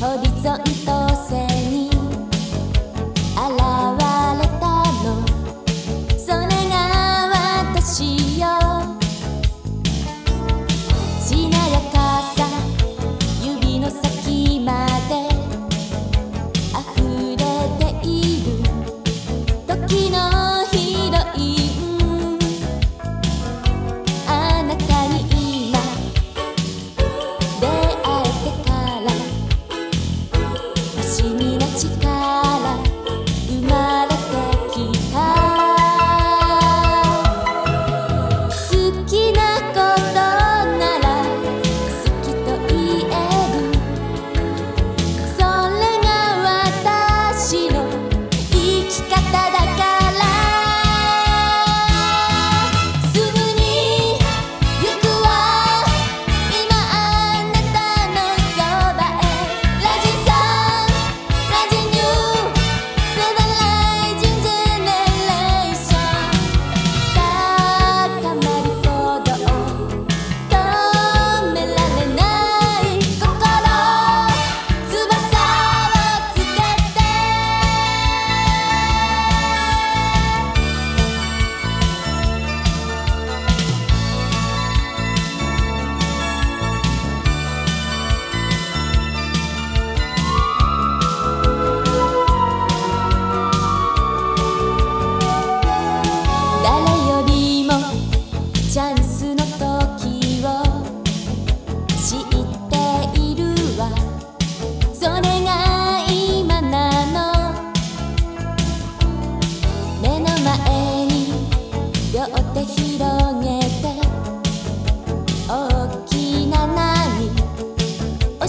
何必再。不思議力おっ広きな波お